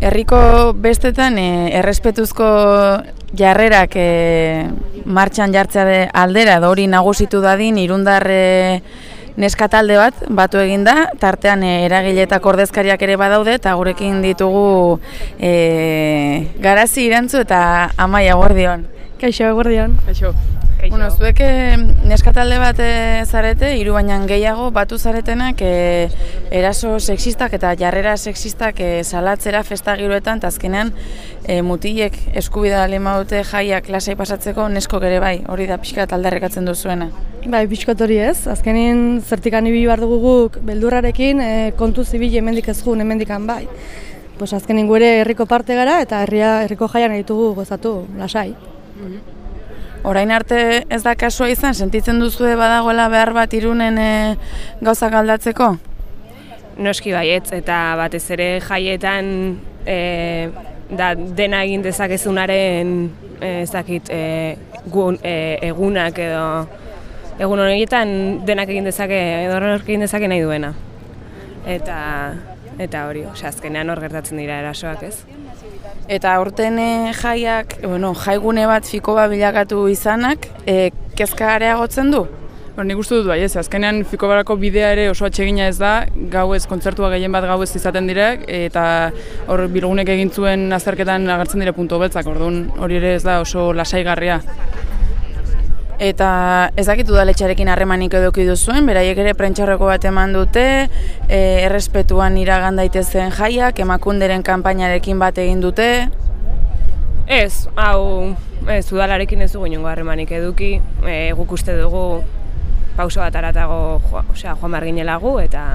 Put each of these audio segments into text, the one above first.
Herriko bestetan e, errespetuzko jarrerak e, martxan jartzea de aldera edo hori nagusitu dadin irundar e, neskatalde bat batu egin da, tartean e, eragile eta kordezkariak ere badaude eta gurekin ditugu e, garazi irantzu eta amaia guardion. Kaixo, guardion. Kaixo. Bueno, zuek eh, neskatalde bat e, zarete, hiru baina gehiago batu zaretenak e, eraso sexistak eta jarrera sexistak e, salatzera festa giroetan, eta azkenean e, mutilek eskubida lima dute jaiak lasai pasatzeko nesko gere bai, hori da pixka taldarrekatzen duzuena. Bai, pixkot hori ez, azkenin zertikan ibili behar dugu guk beldurrarekin e, kontu zibil hemendik ez jun hemendikan bai. Pues azkenin gure herriko parte gara eta herria herriko jaian ditugu gozatu, lasai. Mhm. Orain arte ez da kasua izan, sentitzen duzu badagoela behar bat irunen e, gauzak aldatzeko? Noski baietz, eta batez ere jaietan e, da dena egin dezakezunaren e, ezakit, e, gun, e, egunak edo egun horietan denak egin dezake, edo egin dezake nahi duena. Eta, eta hori, azkenean hor gertatzen dira erasoak ez. Eta aurten eh, jaiak, bueno, jaigune bat fiko bilakatu izanak, e, kezka areagotzen du? Hor, nik uste dut bai ez, azkenean fiko barako bidea ere oso atsegina ez da, gau ez, kontzertua gehien bat gau ez izaten direk, eta hor bilgunek egin zuen azterketan agertzen dire puntu beltzak, orduan hori ere ez da oso lasaigarria. Eta ez dakit udaletxarekin harremanik eduki duzuen, beraiek ere prentxarroko bat eman dute, e, errespetuan iragan daitezen jaiak, emakunderen kanpainarekin bat egin dute. Ez, hau, ez, udalarekin ez dugu inongo harremanik eduki, e, guk uste dugu pauso bat aratago osea, joan marginelagu eta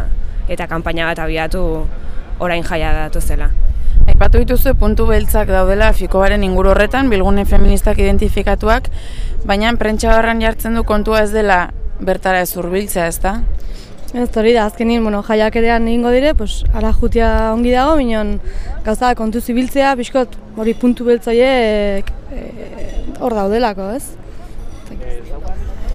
eta kanpaina bat abiatu orain jaia datu zela. Aipatu dituzu puntu beltzak daudela Fikobaren inguru horretan, bilgune feministak identifikatuak, baina prentsa horren jartzen du kontua ez dela bertara ez urbiltzea, ez da? Ez hori da, azkenin, bueno, jaiak erean egingo dire, pues, ara jutia ongi dago, minon gauza kontu zibiltzea, biskot hori puntu beltzaie eh, hor daudelako, ez?